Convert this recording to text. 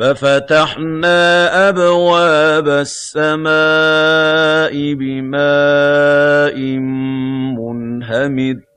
فَفَتَحْنَا أَبْوَابَ السَّمَاءِ بِمَاءٍ مُّنْهَمِرٍ.